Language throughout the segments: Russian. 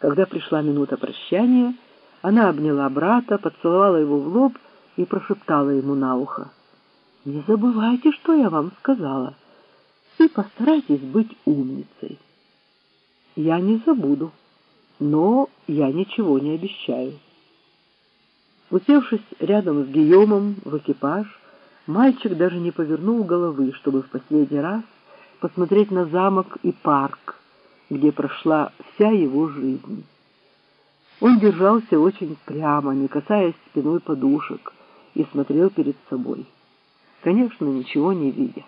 Когда пришла минута прощания, она обняла брата, поцеловала его в лоб и прошептала ему на ухо. «Не забывайте, что я вам сказала, и постарайтесь быть умницей». «Я не забуду, но я ничего не обещаю». Усевшись рядом с Гийомом в экипаж, мальчик даже не повернул головы, чтобы в последний раз посмотреть на замок и парк, где прошла вся его жизнь. Он держался очень прямо, не касаясь спиной подушек, и смотрел перед собой. Конечно, ничего не видя.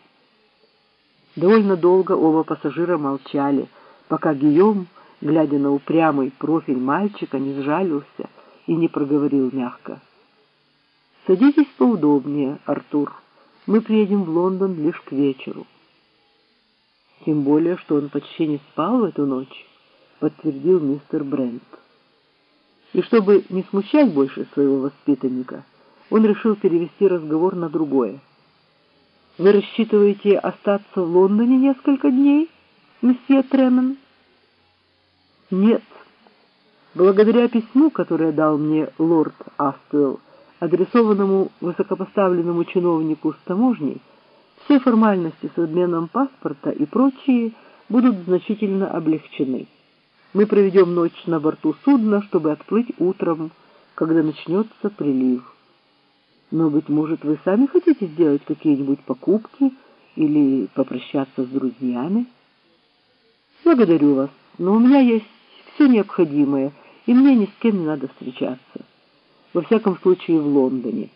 Довольно долго оба пассажира молчали, пока Гийом, глядя на упрямый профиль мальчика, не сжалился и не проговорил мягко. «Садитесь поудобнее, Артур. Мы приедем в Лондон лишь к вечеру». Тем более, что он почти не спал в эту ночь, подтвердил мистер Брент. И чтобы не смущать больше своего воспитанника, он решил перевести разговор на другое. «Вы рассчитываете остаться в Лондоне несколько дней, месье Тремен?» «Нет. Благодаря письму, которое дал мне лорд Астуэлл, адресованному высокопоставленному чиновнику с таможней, все формальности с обменом паспорта и прочие будут значительно облегчены. Мы проведем ночь на борту судна, чтобы отплыть утром, когда начнется прилив. Но, быть может, вы сами хотите сделать какие-нибудь покупки или попрощаться с друзьями? Благодарю вас, но у меня есть все необходимое, и мне ни с кем не надо встречаться. Во всяком случае, в Лондоне.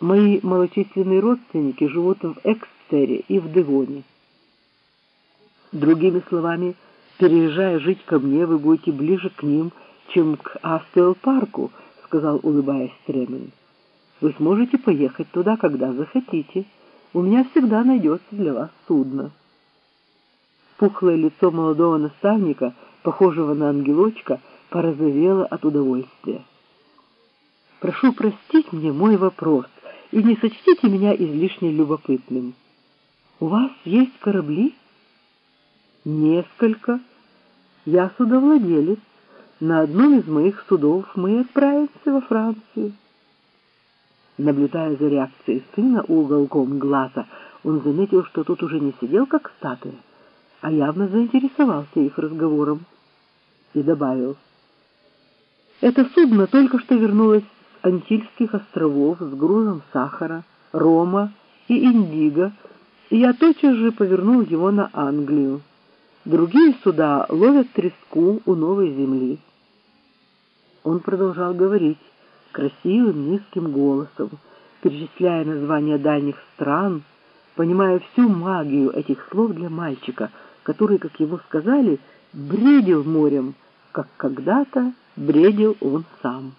Мои малочисленные родственники живут в Экстере и в Девоне. Другими словами, переезжая жить ко мне, вы будете ближе к ним, чем к Астел-парку, сказал, улыбаясь Тремен. Вы сможете поехать туда, когда захотите. У меня всегда найдется для вас судно. Пухлое лицо молодого наставника, похожего на ангелочка, порозовело от удовольствия. «Прошу простить мне мой вопрос», и не сочтите меня излишне любопытным. У вас есть корабли? Несколько. Я судовладелец. На одном из моих судов мы отправимся во Францию. Наблюдая за реакцией сына уголком глаза, он заметил, что тот уже не сидел как статуя, а явно заинтересовался их разговором. И добавил, «Это судно только что вернулось Антильских островов с грузом сахара, рома и индиго, и я тотчас же повернул его на Англию. Другие суда ловят треску у новой земли. Он продолжал говорить красивым низким голосом, перечисляя названия дальних стран, понимая всю магию этих слов для мальчика, который, как ему сказали, бредил морем, как когда-то бредил он сам.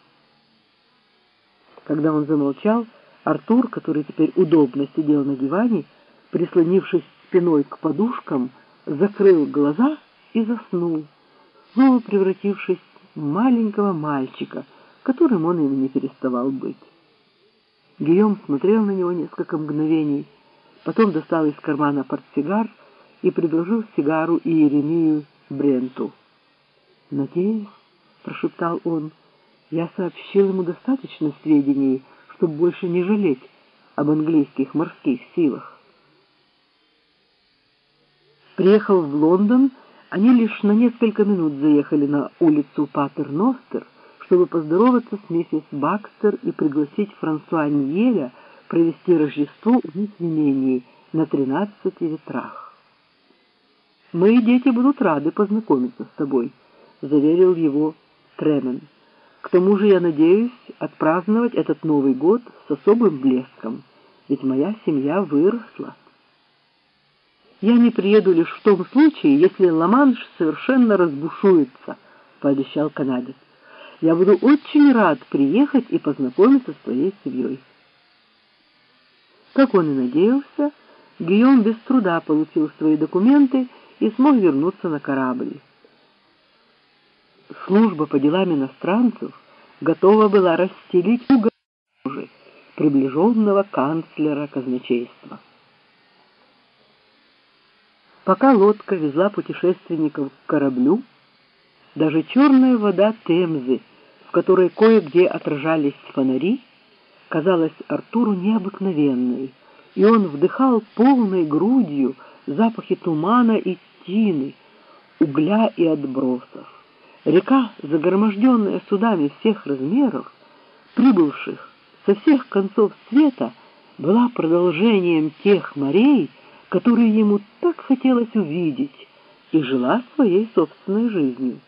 Когда он замолчал, Артур, который теперь удобно сидел на диване, прислонившись спиной к подушкам, закрыл глаза и заснул, снова превратившись в маленького мальчика, которым он им не переставал быть. Гийом смотрел на него несколько мгновений, потом достал из кармана портсигар и предложил сигару Иеремию Бренту. «Надеюсь», — прошептал он, — я сообщил ему достаточно сведений, чтобы больше не жалеть об английских морских силах. Приехав в Лондон, они лишь на несколько минут заехали на улицу Патер-Ностер, чтобы поздороваться с миссис Бакстер и пригласить Франсуа Ньеля провести Рождество в них на тринадцати ветрах. «Мои дети будут рады познакомиться с тобой», — заверил его Тремен. К тому же я надеюсь отпраздновать этот Новый год с особым блеском, ведь моя семья выросла. Я не приеду лишь в том случае, если Ла-Манш совершенно разбушуется, пообещал канадец. Я буду очень рад приехать и познакомиться с твоей семьей. Как он и надеялся, Гийом без труда получил свои документы и смог вернуться на корабль служба по делам иностранцев готова была расстелить угрозы приближенного канцлера казначейства. Пока лодка везла путешественников к кораблю, Даже черная вода Темзы, в которой кое-где отражались фонари, казалась Артуру необыкновенной, и он вдыхал полной грудью запахи тумана и тины, угля и отбросов. Река, загроможденная судами всех размеров, прибывших со всех концов света, была продолжением тех морей, которые ему так хотелось увидеть, и жила своей собственной жизнью.